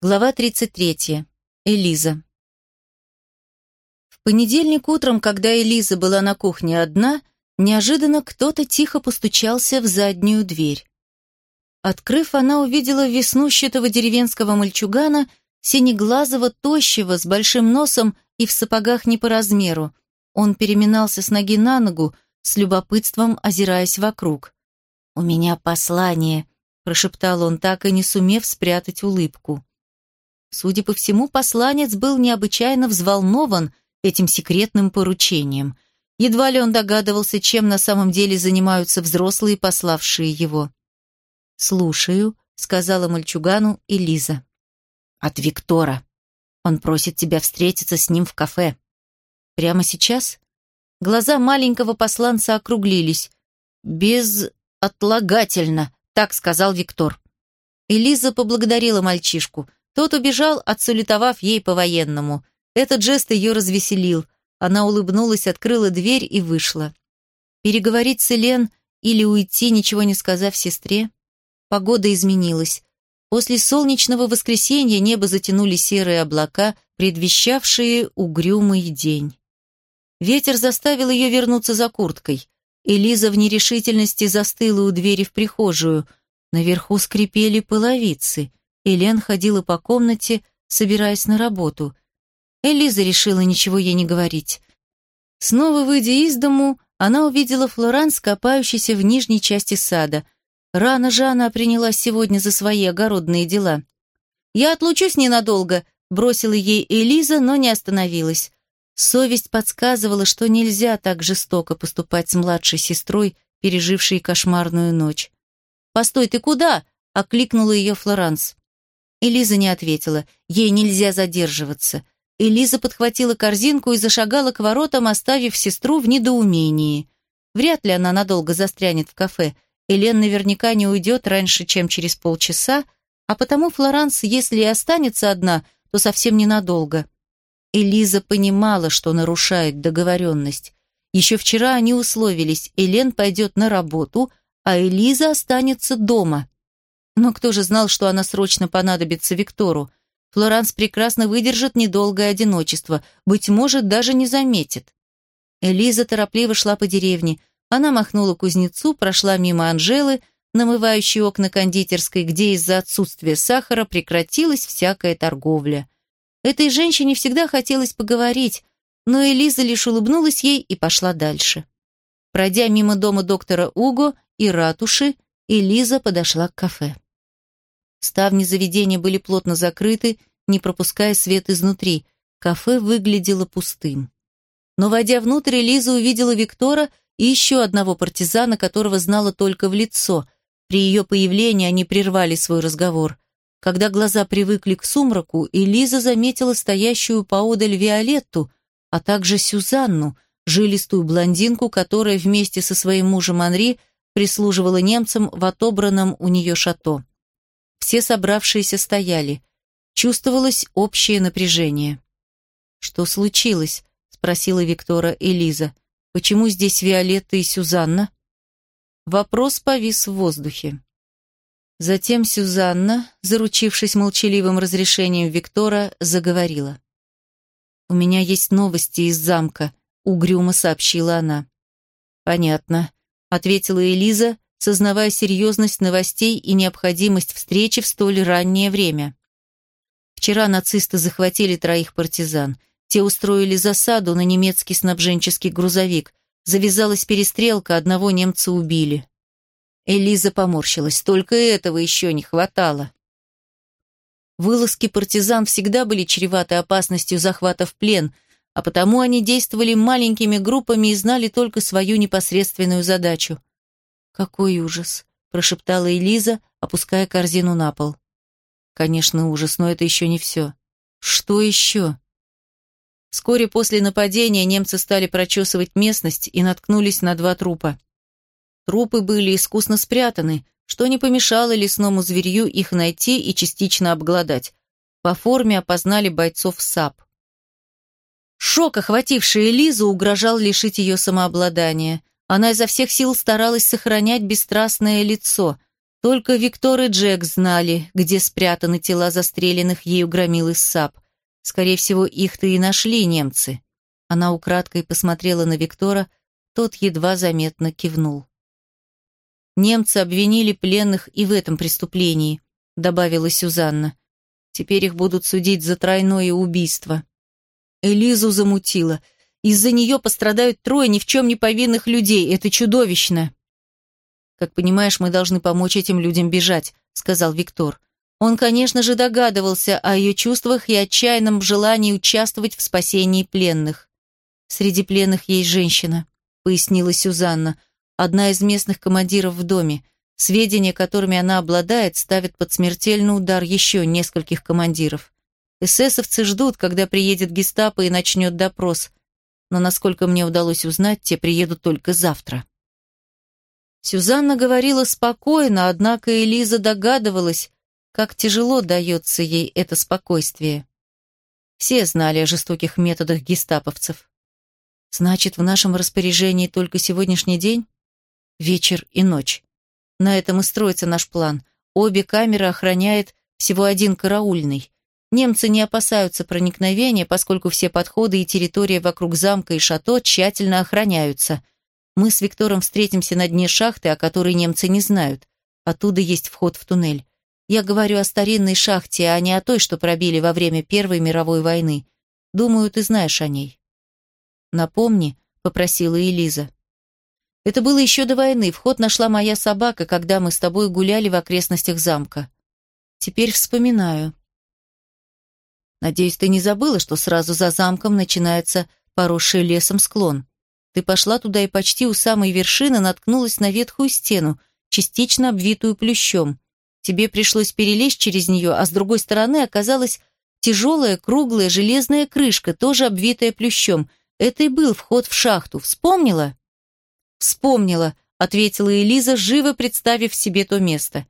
Глава 33. Элиза. В понедельник утром, когда Элиза была на кухне одна, неожиданно кто-то тихо постучался в заднюю дверь. Открыв, она увидела веснущатого деревенского мальчугана, синеглазого, тощего, с большим носом и в сапогах не по размеру. Он переминался с ноги на ногу, с любопытством озираясь вокруг. «У меня послание», — прошептал он, так и не сумев спрятать улыбку. Судя по всему, посланец был необычайно взволнован этим секретным поручением. Едва ли он догадывался, чем на самом деле занимаются взрослые, пославшие его. «Слушаю», — сказала мальчугану Элиза. «От Виктора. Он просит тебя встретиться с ним в кафе». «Прямо сейчас?» Глаза маленького посланца округлились. «Безотлагательно», — так сказал Виктор. Элиза поблагодарила мальчишку — тот убежал, отсулетовав ей по-военному. Этот жест ее развеселил. Она улыбнулась, открыла дверь и вышла. Переговорить с Элен или уйти, ничего не сказав сестре? Погода изменилась. После солнечного воскресенья небо затянули серые облака, предвещавшие угрюмый день. Ветер заставил ее вернуться за курткой. Элиза в нерешительности застыла у двери в прихожую. Наверху скрипели половицы. Элен ходила по комнате, собираясь на работу. Элиза решила ничего ей не говорить. Снова выйдя из дому, она увидела Флоранс, копающийся в нижней части сада. Рано же она принялась сегодня за свои огородные дела. «Я отлучусь ненадолго», — бросила ей Элиза, но не остановилась. Совесть подсказывала, что нельзя так жестоко поступать с младшей сестрой, пережившей кошмарную ночь. «Постой, ты куда?» — окликнула ее Флоранс. Элиза не ответила. Ей нельзя задерживаться. Элиза подхватила корзинку и зашагала к воротам, оставив сестру в недоумении. Вряд ли она надолго застрянет в кафе. Элен наверняка не уйдет раньше, чем через полчаса, а потому Флоранс, если и останется одна, то совсем ненадолго. Элиза понимала, что нарушает договоренность. Еще вчера они условились, Элен пойдет на работу, а Элиза останется дома. Но кто же знал, что она срочно понадобится Виктору? Флоранс прекрасно выдержит недолгое одиночество, быть может, даже не заметит. Элиза торопливо шла по деревне. Она махнула кузнецу, прошла мимо Анжелы, намывающей окна кондитерской, где из-за отсутствия сахара прекратилась всякая торговля. Этой женщине всегда хотелось поговорить, но Элиза лишь улыбнулась ей и пошла дальше. Пройдя мимо дома доктора Уго и ратуши, Элиза подошла к кафе. Ставни заведения были плотно закрыты, не пропуская свет изнутри. Кафе выглядело пустым. Но, войдя внутрь, Лиза увидела Виктора и еще одного партизана, которого знала только в лицо. При ее появлении они прервали свой разговор. Когда глаза привыкли к сумраку, Элиза заметила стоящую поодаль Виолетту, а также Сюзанну, жилистую блондинку, которая вместе со своим мужем Анри прислуживала немцам в отобранном у нее шато. Все собравшиеся стояли. Чувствовалось общее напряжение. «Что случилось?» — спросила Виктора Элиза. «Почему здесь Виолетта и Сюзанна?» Вопрос повис в воздухе. Затем Сюзанна, заручившись молчаливым разрешением Виктора, заговорила. «У меня есть новости из замка», — угрюмо сообщила она. «Понятно», — ответила Элиза, сознавая серьезность новостей и необходимость встречи в столь раннее время. Вчера нацисты захватили троих партизан. Те устроили засаду на немецкий снабженческий грузовик. Завязалась перестрелка, одного немца убили. Элиза поморщилась. Только этого еще не хватало. Вылазки партизан всегда были чреваты опасностью захвата в плен, а потому они действовали маленькими группами и знали только свою непосредственную задачу «Какой ужас!» – прошептала Элиза, опуская корзину на пол. «Конечно, ужас, но это еще не все. Что еще?» Вскоре после нападения немцы стали прочесывать местность и наткнулись на два трупа. Трупы были искусно спрятаны, что не помешало лесному зверью их найти и частично обглодать. По форме опознали бойцов САП. Шок, охвативший Элизу, угрожал лишить ее самообладания. Она изо всех сил старалась сохранять бесстрастное лицо. Только Виктор и Джек знали, где спрятаны тела застреленных ею громил из САП. Скорее всего, их-то и нашли немцы. Она украдкой посмотрела на Виктора, тот едва заметно кивнул. Немцы обвинили пленных и в этом преступлении, добавила Сюзанна. Теперь их будут судить за тройное убийство. Элизу замутила. Из-за нее пострадают трое ни в чем не повинных людей. Это чудовищно. Как понимаешь, мы должны помочь этим людям бежать, сказал Виктор. Он, конечно же, догадывался о ее чувствах и отчаянном желании участвовать в спасении пленных. Среди пленных есть женщина, пояснила Сюзанна, одна из местных командиров в доме. Сведения, которыми она обладает, ставят под смертельный удар еще нескольких командиров. Эсэсовцы ждут, когда приедет гестапо и начнет допрос. Но, насколько мне удалось узнать, те приедут только завтра. Сюзанна говорила спокойно, однако Элиза догадывалась, как тяжело дается ей это спокойствие. Все знали о жестоких методах гестаповцев. Значит, в нашем распоряжении только сегодняшний день? Вечер и ночь. На этом и строится наш план. Обе камеры охраняет всего один караульный. Немцы не опасаются проникновения, поскольку все подходы и территория вокруг замка и шато тщательно охраняются. Мы с Виктором встретимся на дне шахты, о которой немцы не знают. Оттуда есть вход в туннель. Я говорю о старинной шахте, а не о той, что пробили во время Первой мировой войны. Думаю, ты знаешь о ней. Напомни, попросила Элиза. Это было еще до войны. Вход нашла моя собака, когда мы с тобой гуляли в окрестностях замка. Теперь вспоминаю. Надеюсь, ты не забыла, что сразу за замком начинается поросший лесом склон. Ты пошла туда и почти у самой вершины наткнулась на ветхую стену, частично обвитую плющом. Тебе пришлось перелезть через нее, а с другой стороны оказалась тяжелая круглая железная крышка, тоже обвитая плющом. Это и был вход в шахту. Вспомнила? Вспомнила, ответила Элиза, живо представив себе то место.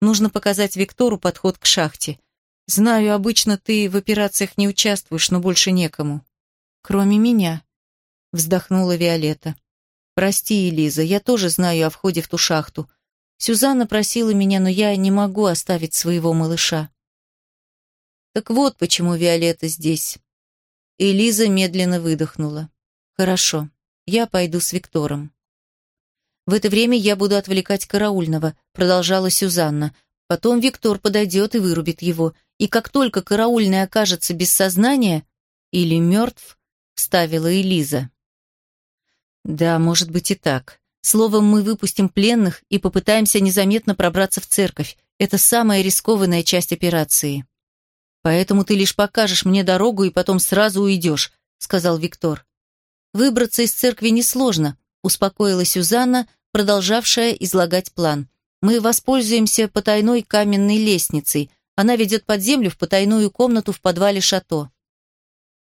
Нужно показать Виктору подход к шахте. Знаю, обычно ты в операциях не участвуешь, но больше некому. Кроме меня, вздохнула Виолетта. Прости, Элиза, я тоже знаю о входе в ту шахту. Сюзанна просила меня, но я не могу оставить своего малыша. Так вот почему Виолетта здесь. Элиза медленно выдохнула. Хорошо, я пойду с Виктором. В это время я буду отвлекать караульного, продолжала Сюзанна. Потом Виктор подойдет и вырубит его и как только караульный окажется без сознания или мертв, вставила Элиза. Да, может быть и так. Словом, мы выпустим пленных и попытаемся незаметно пробраться в церковь. Это самая рискованная часть операции. Поэтому ты лишь покажешь мне дорогу и потом сразу уйдешь, сказал Виктор. Выбраться из церкви несложно, успокоила Сюзанна, продолжавшая излагать план. Мы воспользуемся потайной каменной лестницей, она ведет под землю в потайную комнату в подвале шато.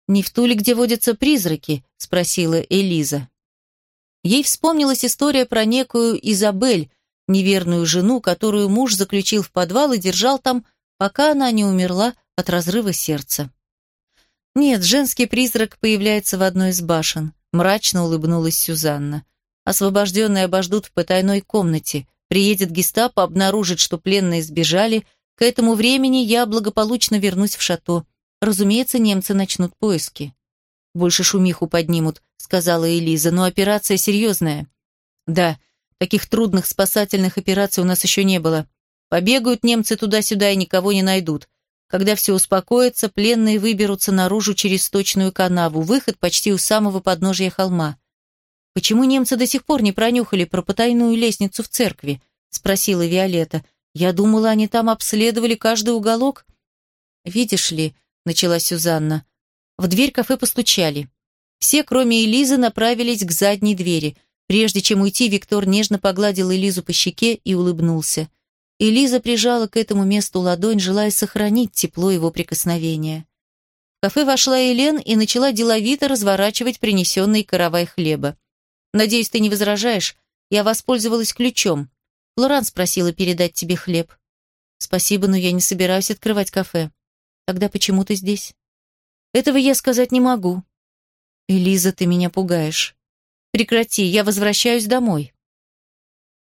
«Не в ту ли, где водятся призраки?» – спросила Элиза. Ей вспомнилась история про некую Изабель, неверную жену, которую муж заключил в подвал и держал там, пока она не умерла от разрыва сердца. «Нет, женский призрак появляется в одной из башен», – мрачно улыбнулась Сюзанна. «Освобожденные обождут в потайной комнате. Приедет гестапо, обнаружит, что пленные сбежали – к этому времени я благополучно вернусь в шато. Разумеется, немцы начнут поиски. Больше шумиху поднимут, сказала Элиза, но операция серьезная. Да, таких трудных спасательных операций у нас еще не было. Побегают немцы туда-сюда и никого не найдут. Когда все успокоится, пленные выберутся наружу через сточную канаву, выход почти у самого подножия холма. «Почему немцы до сих пор не пронюхали про потайную лестницу в церкви?» — спросила Виолетта. Я думала, они там обследовали каждый уголок. Видишь ли, начала Сюзанна. В дверь кафе постучали. Все, кроме Элизы, направились к задней двери. Прежде чем уйти, Виктор нежно погладил Элизу по щеке и улыбнулся. Элиза прижала к этому месту ладонь, желая сохранить тепло его прикосновения. В кафе вошла Елен и начала деловито разворачивать принесенный каравай хлеба. «Надеюсь, ты не возражаешь? Я воспользовалась ключом. Лоран спросила передать тебе хлеб. Спасибо, но я не собираюсь открывать кафе. Тогда почему ты здесь? Этого я сказать не могу. Элиза, ты меня пугаешь. Прекрати, я возвращаюсь домой.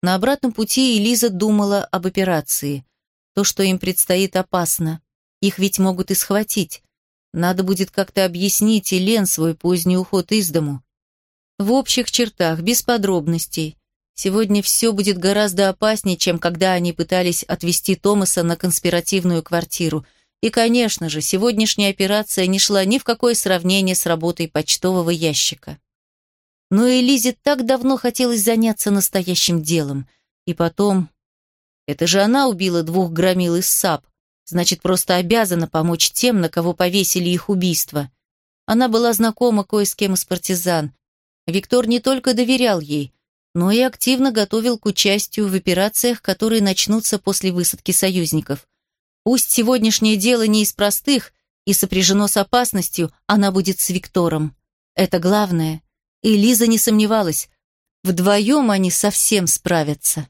На обратном пути Элиза думала об операции. То, что им предстоит, опасно. Их ведь могут и схватить. Надо будет как-то объяснить Елен свой поздний уход из дому. В общих чертах, без подробностей. Сегодня все будет гораздо опаснее, чем когда они пытались отвезти Томаса на конспиративную квартиру. И, конечно же, сегодняшняя операция не шла ни в какое сравнение с работой почтового ящика. Но Элизе так давно хотелось заняться настоящим делом. И потом... Это же она убила двух громил из САП. Значит, просто обязана помочь тем, на кого повесили их убийство. Она была знакома кое с кем из партизан. Виктор не только доверял ей, но и активно готовил к участию в операциях, которые начнутся после высадки союзников. Пусть сегодняшнее дело не из простых и сопряжено с опасностью, она будет с Виктором. Это главное. И Лиза не сомневалась, вдвоем они совсем справятся.